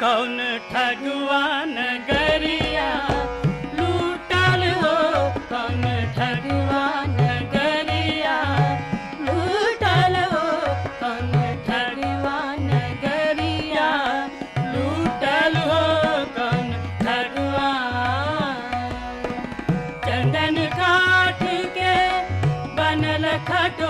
कौन ठगुआ नगरिया लूटल हो कौन ठगुआ नगरिया लूटल हो कौन ठगुआ नगरिया लूटल हो कौन ठगुआ चंदन काट के बनल खटो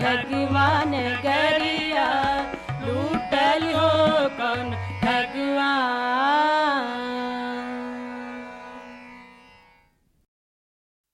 ठगिवान गरिया लूटल हो